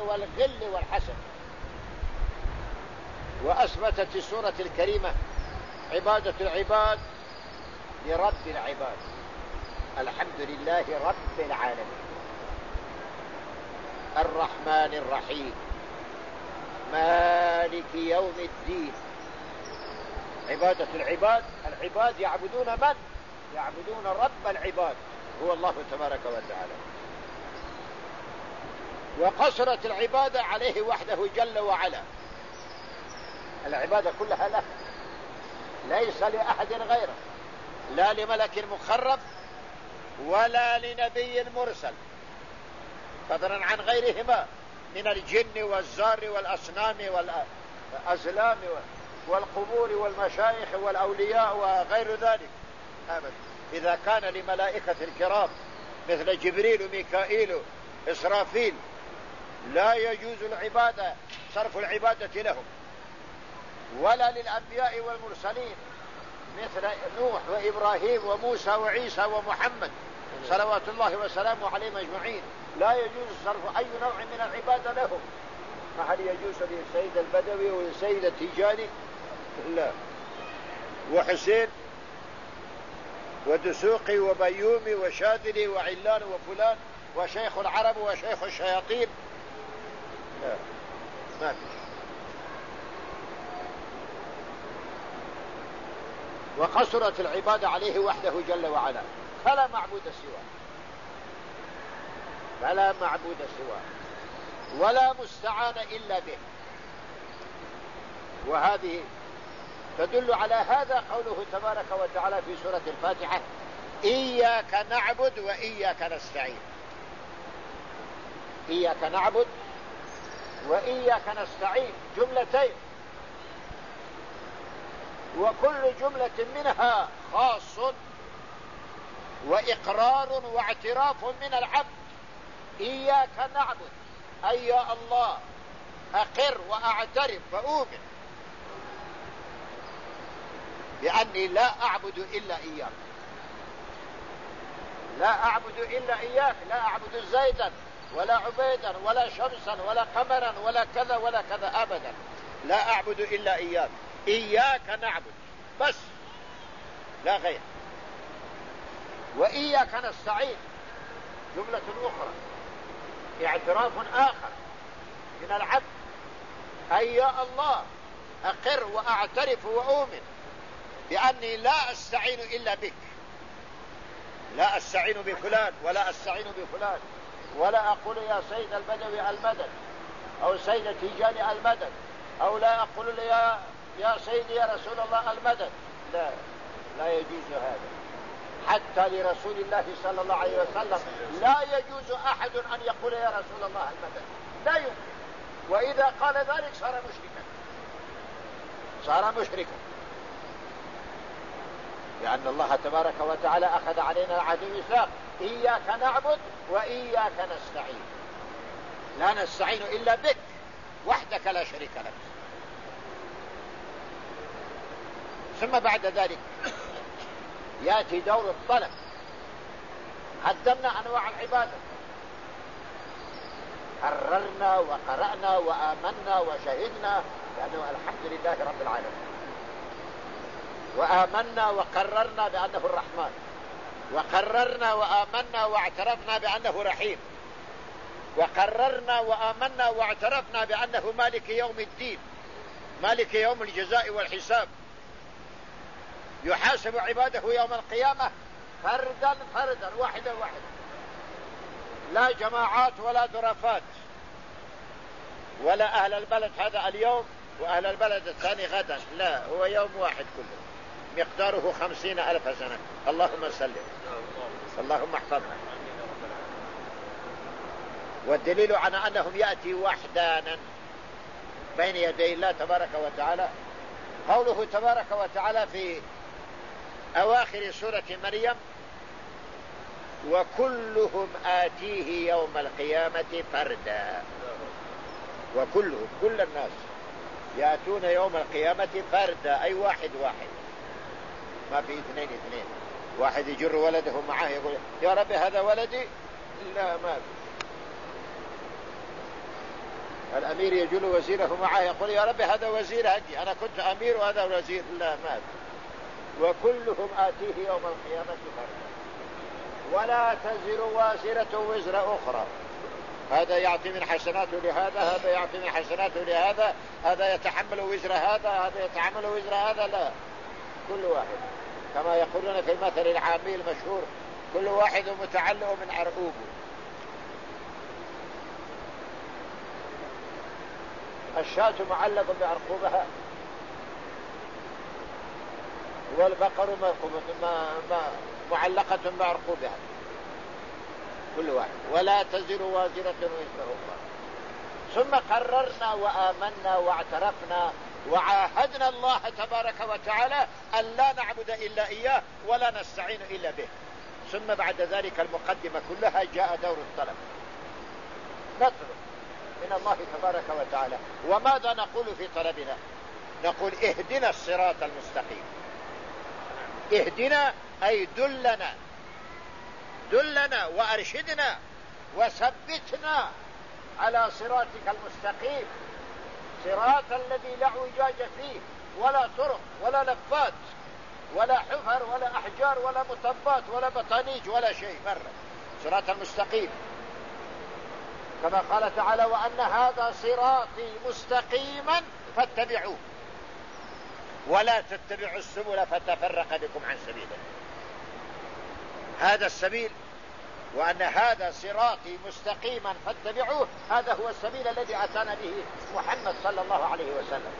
والغل والحسد. وأثبتت السورة الكريمة عبادة العباد لرب العباد. الحمد لله رب العالمين. الرحمن الرحيم. مالك يوم الدين. عبادة العباد العباد يعبدون من؟ يعبدون رب العباد. هو الله تبارك وتعالى. وقصرت العبادة عليه وحده جل وعلا. العبادة كلها له. ليس لأحد غيره. لا لملك مخرب ولا لنبي مرسل. فضلا عن غيرهما من الجن والزار والأصنام والأزلام والقبور والمشايخ والأولياء وغير ذلك. أبدا. إذا كان لملائكة الكرام مثل جبريل وميكائيل إسرافيل لا يجوز العبادة صرف العبادة لهم. ولا للأنبياء والمرسلين مثل نوح وإبراهيم وموسى وعيسى ومحمد. صلوات الله وسلامه عليهم أجمعين. لا يجوز صرف أي نوع من العبادة لهم. فهل يجوز للسيد البدوي والسيد التيجاني لا. وحسين ودسوقي وبيومي وشاذلي وعلان وفلان وشيخ العرب وشيخ الشياطين لا ما في. وقصرت العبادة عليه وحده جل وعلا. فلا معبود سواه. فلا معبود سواه. ولا مستعان إلا به. وهذه تدل على هذا قوله تبارك وتعالى في سورة الفاتحة إياك نعبد وإياك نستعين. إياك نعبد وإياك نستعين جملتين. وكل جملة منها خاص وإقرار واعتراف من العبد. إياك نعبد أي يا الله أقر وأعترف وأؤمن. بأني لا أعبد إلا إياك. لا أعبد إلا إياك لا أعبد زيدا. ولا عبيدا ولا شمسا ولا قمرا ولا كذا ولا كذا أبدا. لا أعبد إلا إياك. إياك نعبد. بس. لا غير. وإياك نستعين. جملة أخرى. اعتراف آخر. من العبد. أي يا الله أقر وأعترف وأؤمن بأني لا أستعين إلا بك. لا أستعين بفلان ولا أستعين بفلان. ولا أقول يا سيد البدوي المدد أو سيد تيجاني المدد أو لا أقول يا يا سيدي يا رسول الله المدد. لا لا يجوز هذا. حتى لرسول الله صلى الله عليه وسلم لا يجوز أحد أن يقول يا رسول الله المدد. لا يمكن. وإذا قال ذلك صار مشركا. صار مشركا. لأن الله تبارك وتعالى أخذ علينا العهد الميثاق إياك نعبد وإياك نستعين. لا نستعين إلا بك وحدك لا شريك لك. ثم بعد ذلك يأتي دور الطلب. قدمنا أنواع العبادة. قررنا وقرأنا وآمنا وشهدنا بأنه الحمد لله رب العالمين. وآمنا وقررنا بأنه الرحمن. وقررنا وآمنا واعترفنا بأنه رحيم. وقررنا وآمنا واعترفنا بأنه مالك يوم الدين مالك يوم الجزاء والحساب. يحاسب عباده يوم القيامة فردا فردا واحدا واحدا. لا جماعات ولا درفات ولا أهل البلد هذا اليوم وأهل البلد الثاني غدا لا هو يوم واحد كله. مقداره خمسين ألف سنة. اللهم سلم اللهم احفظنا والدليل على أنهم يأتي وحدانا بين يدي الله تبارك وتعالى. قوله تبارك وتعالى في أواخر سورة مريم وكلهم آتيه يوم القيامة فردا. وكلهم كل الناس يأتون يوم القيامة فردا أي واحد واحد. ما في اثنين اثنين. واحد يجر ولده معاه يقول يا ربي هذا ولدي؟ لا ما في. الأمير يجل وزيره معه يقول يا ربي هذا وزير هدي أنا كنت أمير وهذا وزير. لا مات وكلهم آتيه يوم القيامة فردا ولا تزر وازرة وزر أخرى. هذا يعطي من حسناته لهذا هذا يعطي من حسناته لهذا هذا يتحمل وزر هذا هذا يتحمل وزر هذا لا. كل واحد. كما يقولون في المثل العامي المشهور كل واحد متعلق من عرقوبه الشاة معلق بعرقوبها والبقر معلقة بعرقوبها كل واحد. ولا تزر وازرة وزر أخرى. ثم قررنا وآمنا واعترفنا وعاهدنا الله تبارك وتعالى أن لا نعبد إلا إياه ولا نستعين إلا به. ثم بعد ذلك المقدمة كلها جاء دور الطلب. نطلب من الله تبارك وتعالى. وماذا نقول في طلبنا؟ نقول اهدنا الصراط المستقيم. اهدنا أي دلنا. دلنا وأرشدنا وثبتنا على صراطك المستقيم. صراط الذي لا اعوجاج فيه ولا طرق ولا لفات ولا حفر ولا أحجار ولا مطبات ولا بطانيج ولا شيء مرة. صراط المستقيم. كما قال تعالى وأن هذا صراطي مستقيما فاتبعوه. ولا تتبعوا السبل فتفرق بكم عن سبيله. هذا السبيل وأن هذا صراطي مستقيما فاتبعوه. هذا هو السبيل الذي أتانا به محمد صلى الله عليه وسلم.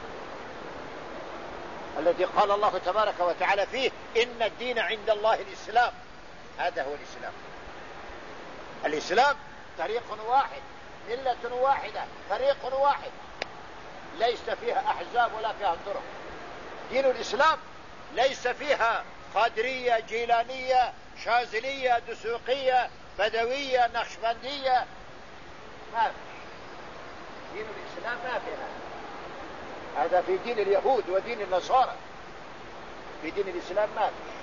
الذي قال الله تبارك وتعالى فيه إن الدين عند الله الإسلام. هذا هو الإسلام. الإسلام طريق واحد ملة واحدة فريق واحد. ليس فيها أحزاب ولا فيها طرق. دين الإسلام ليس فيها قادرية جيلانية شاذلية دسوقية بدوية نقشبندية. ما في. دين الإسلام ما في هذا. هذا في دين اليهود ودين النصارى. في دين الإسلام ما في.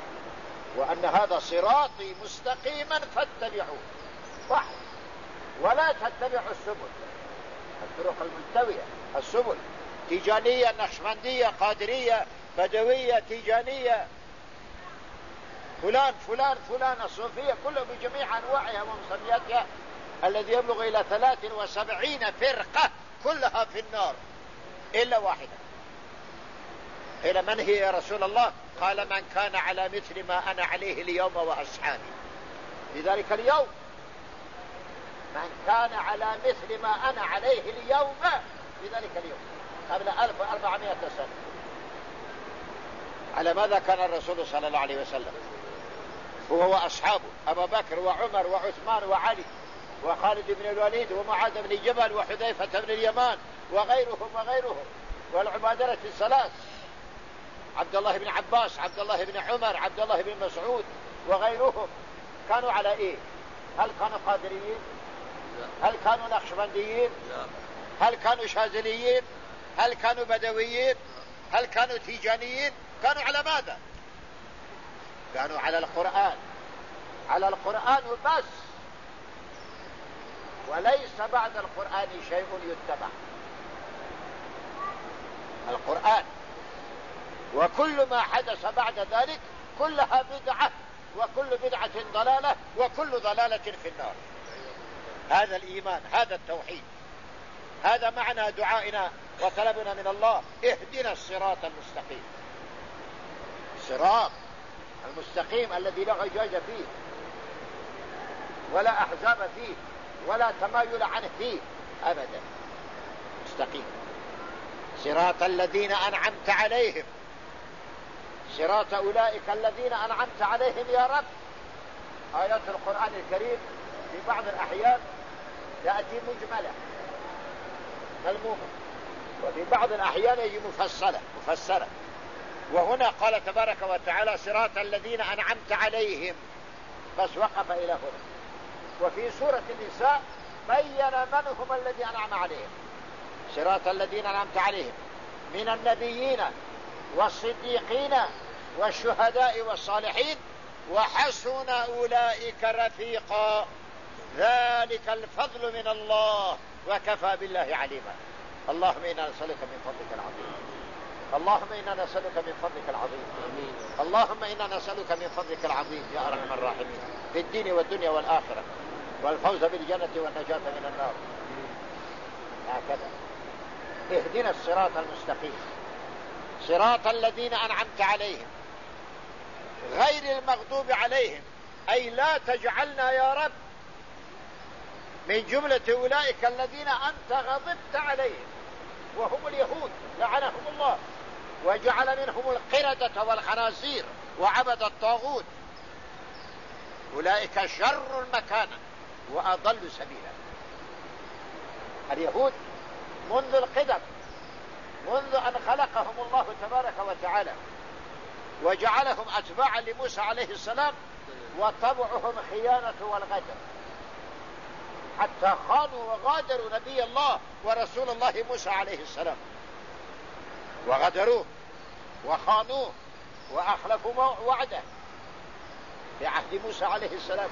وأن هذا صراطي مستقيما فاتبعوه. واحد. ولا تتبعوا السبل. الطرق الملتوية السبل. تيجانية نقشبندية قادرية بدوية تيجانية فلان فلان فلان الصوفية كله بجميع أنواعها ومسمياتها الذي يبلغ إلى ثلاث وسبعين فرقة كلها في النار إلا واحدة. قيل من هي يا رسول الله؟ قال من كان على مثل ما أنا عليه اليوم وأصحابي. في ذلك اليوم من كان على مثل ما أنا عليه اليوم في ذلك اليوم قبل 1400 سنة. على ماذا كان الرسول صلى الله عليه وسلم؟ هو وأصحابه أبا بكر وعمر وعثمان وعلي وخالد بن الوليد ومعاذ بن جبل وحذيفة بن اليمان وغيرهم وغيرهم والعبادلة الثلاث. عبد الله بن عباس عبد الله بن عمر عبد الله بن مسعود وغيرهم كانوا على إيه؟ هل كانوا قادريين هل كانوا نقشبنديين؟ هل كانوا شاذليين؟ هل كانوا بدويين؟ هل كانوا تيجانيين؟ كانوا على ماذا؟ كانوا على القرآن. على القرآن وبس. وليس بعد القرآن شيء يتبع. القرآن. وكل ما حدث بعد ذلك كلها بدعة وكل بدعة ضلالة وكل ضلالة في النار. هذا الإيمان هذا التوحيد. هذا معنى دعائنا وطلبنا من الله. اهدنا الصراط المستقيم. الصراط المستقيم الذي لا عجاج فيه ولا أحزاب فيه ولا تمايل عنه فيه أبدا. مستقيم. صراط الذين أنعمت عليهم. صراط أولئك الذين أنعمت عليهم يا رب. آيات القرآن الكريم في بعض الأحيان تأتي مجملة ملمومة وفي بعض الأحيان يجي مفصلة مفسرة. وهنا قال تبارك وتعالى صراط الذين أنعمت عليهم. بس وقف إلى هنا. وفي سورة النساء بين من هم الذي أنعم عليهم. صراط الذين أنعمت عليهم. من النبيين والصديقين والشهداء والصالحين وحسن أولئك رفيقا. ذلك الفضل من الله. وكفى بالله عليما. اللهم إنا نسألك من فضلك العظيم. اللهم إنا نسألك من فضلك العظيم. آمين. اللهم إنا نسألك من فضلك العظيم يا أرحم الراحمين. في الدين والدنيا والآخرة. والفوز بالجنة والنجاة من النار. هكذا. اهدنا الصراط المستقيم. صراط الذين أنعمت عليهم. غير المغضوب عليهم. أي لا تجعلنا يا رب. من جملة أولئك الذين أنت غضبت عليهم. وهم اليهود. لعنهم الله. وجعل منهم القردة والخنازير وعبد الطاغوت. أولئك شر مكانا وأضل سبيلا. اليهود منذ القدم منذ أن خلقهم الله تبارك وتعالى وجعلهم أتباعا لموسى عليه السلام وطبعهم خيانة والغدر. حتى خانوا وغادروا نبي الله ورسول الله موسى عليه السلام. وغدروه. وخانوه وأخلفوا وعده في عهد موسى عليه السلام.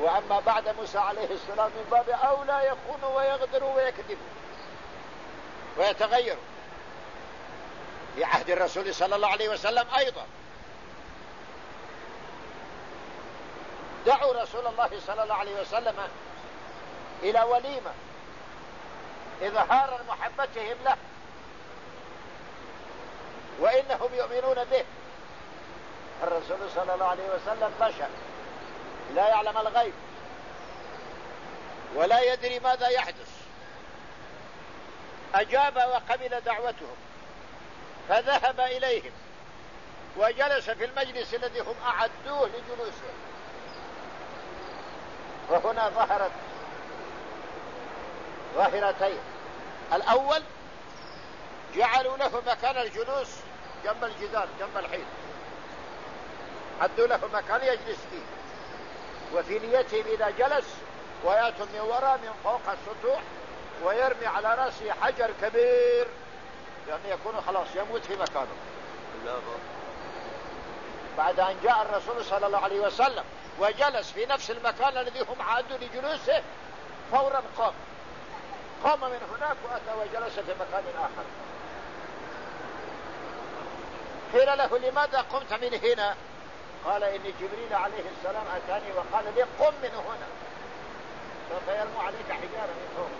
وأما بعد موسى عليه السلام من باب أولى يخونوا ويغدروا ويكذبوا ويتغيروا في عهد الرسول صلى الله عليه وسلم أيضا. دعوا رسول الله صلى الله عليه وسلم إلى وليمة. إظهارا محبتهم له. وإنهم يؤمنون به. الرسول صلى الله عليه وسلم بشر لا يعلم الغيب ولا يدري ماذا يحدث. أجاب وقبل دعوتهم فذهب إليهم وجلس في المجلس الذي هم أعدوه لجلوسهم وهنا ظهرت ظاهرتين. الأول جعلوا له مكان الجلوس جنب الجدار جنب الحيط. عدوا له مكان يجلس فيه. وفي نيتهم إذا جلس ويأتوا من وراء من فوق السطوح ويرمي على رأسه حجر كبير. لأنه يكون خلاص يموت في مكانه. بعد أن جاء الرسول صلى الله عليه وسلم وجلس في نفس المكان الذي هم عادوا لجلوسه فورا قام. قام من هناك وأتى وجلس في مكان آخر. قيل له لماذا قمت من هنا؟ قال إن جبريل عليه السلام أتاني وقال لي قم من هنا. سوف يرمو عليك حجارة من فوق.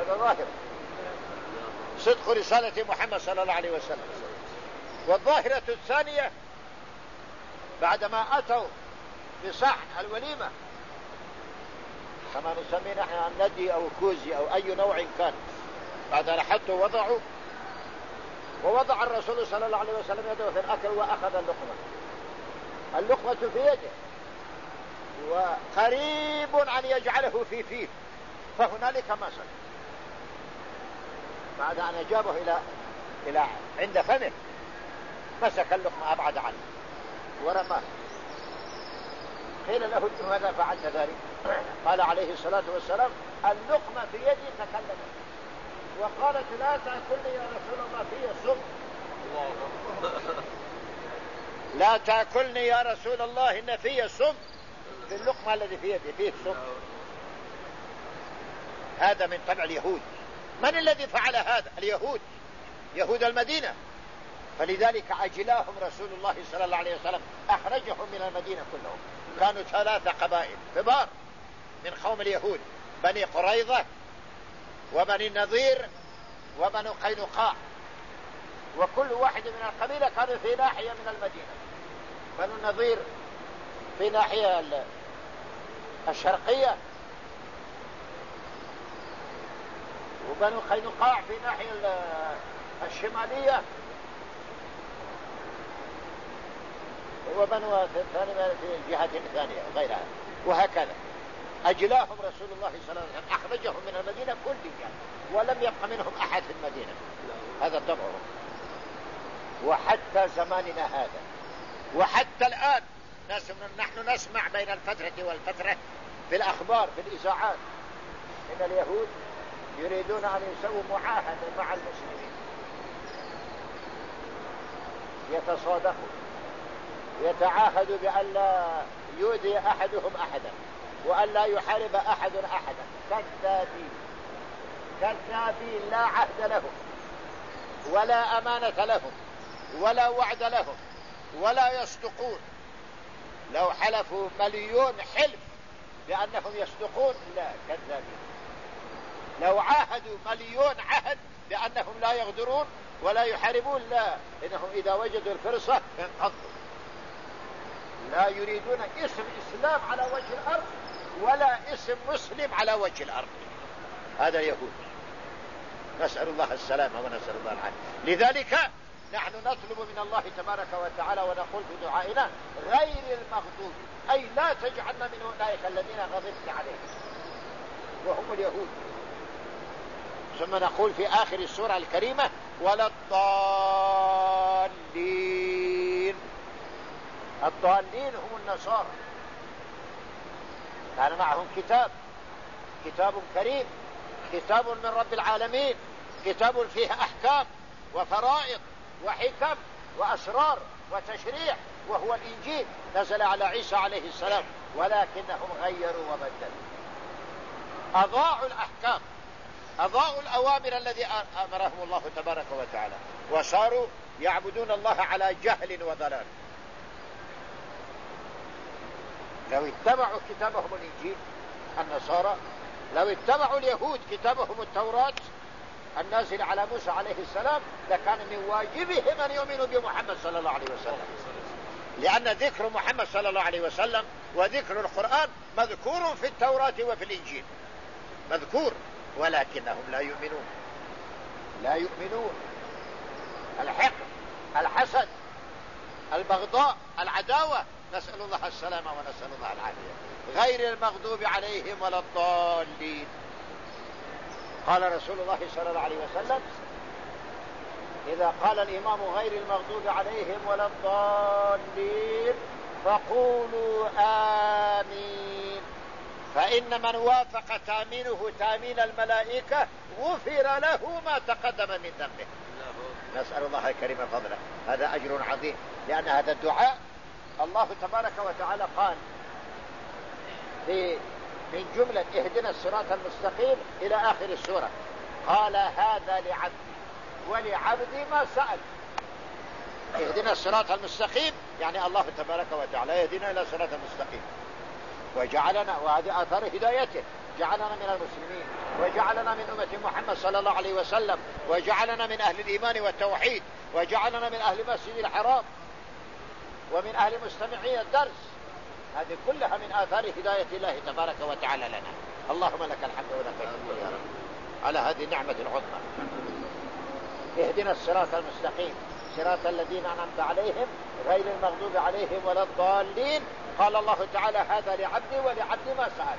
هذا ظاهر. صدق رسالة محمد صلى الله عليه وسلم. والظاهرة الثانية بعدما أتوا بصحن الوليمة كما نسميه نحن الندي أو كوزي أو أي نوع كان بعد أن حطوا وضعوا ووضع الرسول صلى الله عليه وسلم يده في الأكل وأخذ اللقمة. اللقمة في يده. وقريب أن يجعله في فيه. فهنالك مسك بعد أن أجابه إلى إلى عند فمه مسك اللقمة أبعد عنه. ورماه. قيل له ماذا فعلت ذلك؟ قال عليه الصلاة والسلام اللقمة في يدي تكلمت وقالت لا تأكلني يا رسول الله في سم لا تأكلني يا رسول الله إن في سم في اللقمة الذي في يدي فيه سم هذا من طبع اليهود. من الذي فعل هذا؟ اليهود. يهود المدينة. فلذلك عجلاهم رسول الله صلى الله عليه وسلم. أخرجهم من المدينة كلهم. كانوا ثلاثة قبائل. كبار. من قوم اليهود. بني قريظة. وبني النظير وبنو قينقاع. وكل واحد من القبيلة كانوا في ناحية من المدينة. بنو النظير في ناحية الشرقية. وبنو قينقاع في ناحية الشمالية. وبنو الثاني في الجهة الثانية غيرها. وهكذا. أجلاهم رسول الله صلى الله عليه وسلم أخرجهم من المدينة كلها ولم يبق منهم أحد في المدينة. هذا طبعهم وحتى زماننا هذا. وحتى الآن نحن نسمع بين الفترة والفترة في الأخبار في الإذاعات إن اليهود يريدون أن يسووا معاهدة مع المسلمين. يتصادقوا. يتعاهدوا بأن لا يؤذي أحدهم أحدا. وأن لا يحارب أحد أحدا. كذابين كذابين لا عهد لهم ولا أمانة لهم ولا وعد لهم ولا يصدقون. لو حلفوا مليون حلف بأنهم يصدقون لا كذابين لو عاهدوا مليون عهد بأنهم لا يغدرون ولا يحاربون لا. إنهم إذا وجدوا الفرصة انقضوا. لا يريدون اسم إسلام على وجه الأرض ولا اسم مسلم على وجه الأرض. هذا يهود نسأل الله السلامة ونسأل الله العافية. لذلك نحن نطلب من الله تبارك وتعالى ونقول في دعائنا غير المغضوب. أي لا تجعلنا من أولئك الذين غضبت عليهم. وهم اليهود. ثم نقول في آخر السورة الكريمة ولا الضالين. الضالين هم النصارى. كان معهم كتاب. كتاب كريم كتاب من رب العالمين كتاب فيه أحكام وفرائض وحكم وأسرار وتشريع وهو الإنجيل. نزل على عيسى عليه السلام ولكنهم غيروا وبدلوا. أضاعوا الأحكام أضاعوا الأوامر الذي أمرهم الله تبارك وتعالى وصاروا يعبدون الله على جهل وضلال. لو اتبعوا كتابهم الإنجيل النصارى لو اتبعوا اليهود كتابهم التوراة النازل على موسى عليه السلام لكان من واجبهم أن يؤمنوا بمحمد صلى الله عليه وسلم. لأن ذكر محمد صلى الله عليه وسلم وذكر القرآن مذكور في التوراة وفي الإنجيل. مذكور ولكنهم لا يؤمنون. لا يؤمنون. الحقد الحسد البغضاء العداوة نسأل الله السلامة ونسأل الله العافية. غير المغضوب عليهم ولا الضالين. قال رسول الله صلى الله عليه وسلم إذا قال الإمام غير المغضوب عليهم ولا الضالين فقولوا آمين. فإن من وافق تأمينه تأمين الملائكة غفر له ما تقدم من ذنبه. نسأل الله الكريم فضله. هذا أجر عظيم لأن هذا الدعاء الله تبارك وتعالى قال في من جملة اهدنا الصراط المستقيم إلى آخر السورة. قال هذا لعبدي ولعبدي ما سأل. اهدنا الصراط المستقيم يعني الله تبارك وتعالى يهدنا إلى صراط المستقيم وجعلنا وهذه آثار هدايته جعلنا من المسلمين وجعلنا من أمة محمد صلى الله عليه وسلم وجعلنا من أهل الإيمان والتوحيد وجعلنا من أهل مسجد الحرام. ومن أهل مستمعي الدرس. هذه كلها من آثار هداية الله تبارك وتعالى لنا. اللهم لك الحمد ولك الشكر يا رب. على هذه النعمة العظمى. اهدنا الصراط المستقيم. صراط الذين أنعمت عليهم غير المغضوب عليهم ولا الضالين. قال الله تعالى هذا لعبدي ولعبدي ما سأل.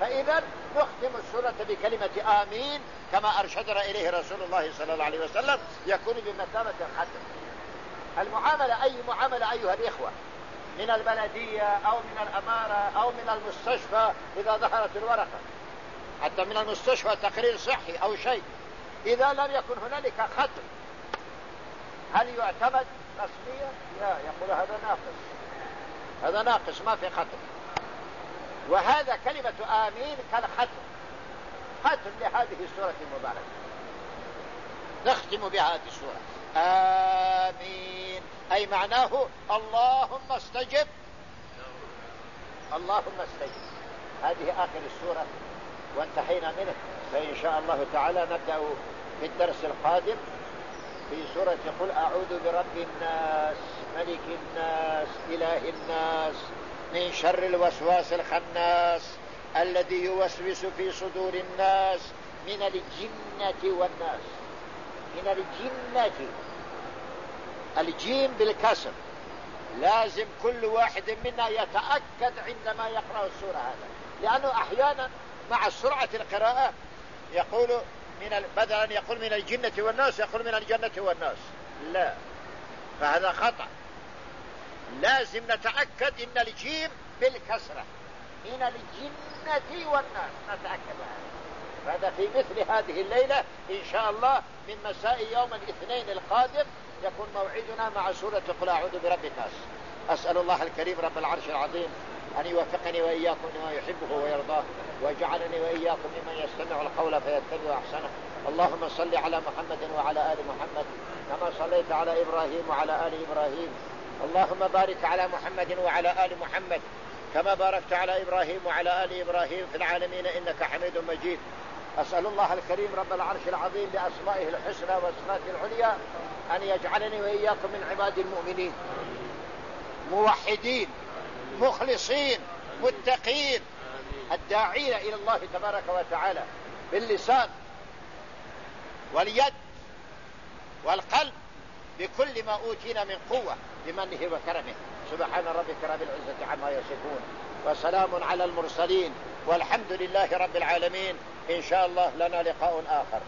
فإذا نختم السورة بكلمة آمين كما أرشدنا إليه رسول الله صلى الله عليه وسلم يكون بمثابة الختم المعاملة أي معاملة أيها الإخوة؟ من البلدية أو من الأمارة أو من المستشفى إذا ظهرت الورقة. حتى من المستشفى تقرير صحي أو شيء. إذا لم يكن هنالك ختم هل يعتمد رسميا؟ لا يقول هذا ناقص. هذا ناقص ما في ختم. وهذا كلمة آمين كالختم. ختم لهذه السورة المباركة. نختم بهذه السورة. آمين. أي معناه اللهم استجب. اللهم استجب. هذه آخر السورة وانتهينا منه فإن شاء الله تعالى نبدأ في الدرس القادم في سورة قل أعوذ برب الناس ملك الناس إله الناس من شر الوسواس الخناس الذي يوسوس في صدور الناس من الجنة والناس. من الجنة. الجيم بالكسر. لازم كل واحد منا يتأكد عندما يقرأ السورة هذا. لأنه أحيانا مع سرعة القراءة يقول من بدلا يقول من الجنة والناس يقول من الجنة والناس. لا. فهذا خطأ. لازم نتأكد إن الجيم بالكسرة. من الجنة والناس. نتأكد هذا. فهذا في مثل هذه الليلة إن شاء الله من مساء يوم الاثنين القادم يكون موعدنا مع سورة قل أعوذ برب الناس. أسأل الله الكريم رب العرش العظيم أن يوفقني وإياكم لما يحبه ويرضاه ويجعلني وإياكم ممن يستمع القول فيتبع أحسنه. اللهم صل على محمد وعلى آل محمد كما صليت على إبراهيم وعلى آل إبراهيم. اللهم بارك على محمد وعلى آل محمد كما باركت على إبراهيم وعلى آل إبراهيم في العالمين إنك حميد مجيد. أسأل الله الكريم رب العرش العظيم بأسمائه الحسنى وصفاته العليا أن يجعلني وإياكم من عباد المؤمنين. موحدين مخلصين متقين الداعين إلى الله تبارك وتعالى باللسان واليد والقلب بكل ما أوتينا من قوة بمنه وكرمه. سبحان ربك رب العزة عما يصفون وسلام على المرسلين والحمد لله رب العالمين. إن شاء الله لنا لقاء آخر.